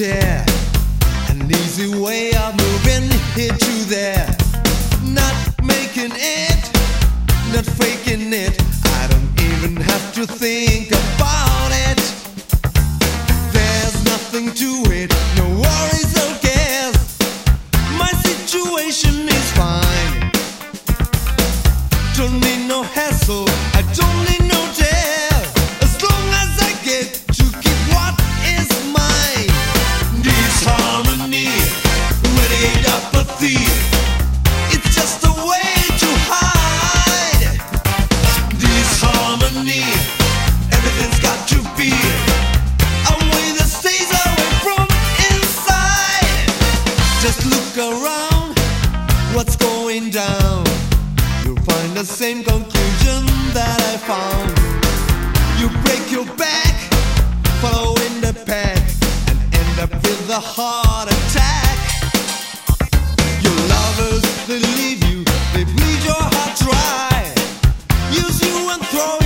chair. An easy way of moving here to there. Not making it, not faking it. I don't even have to think about find the same conclusion that I found. You break your back, following the pack, and end up with a heart attack. Your lovers, they leave you, they bleed your heart dry, use you and throw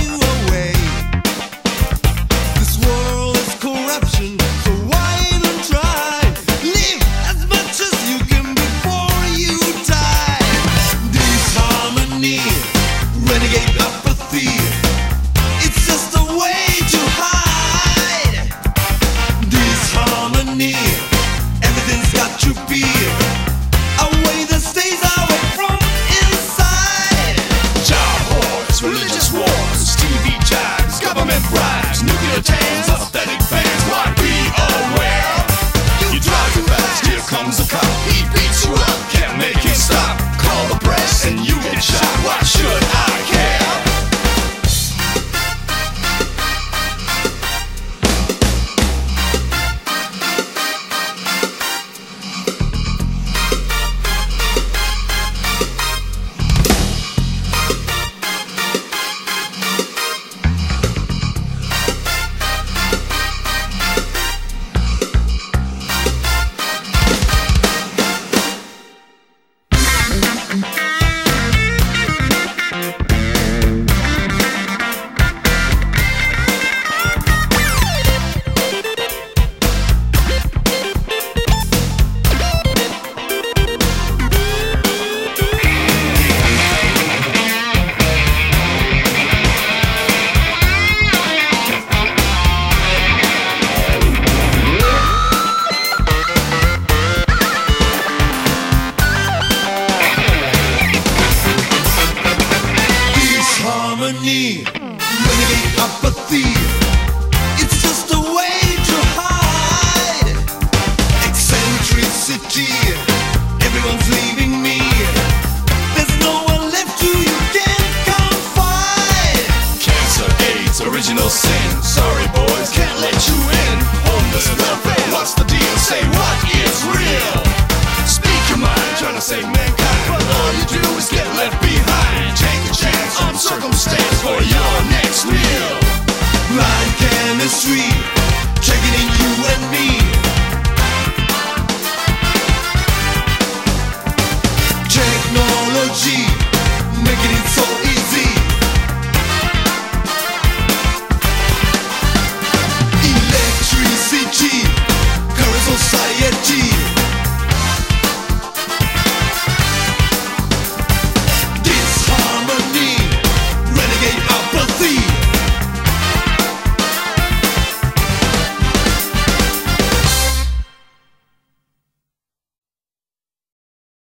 Renegade apathy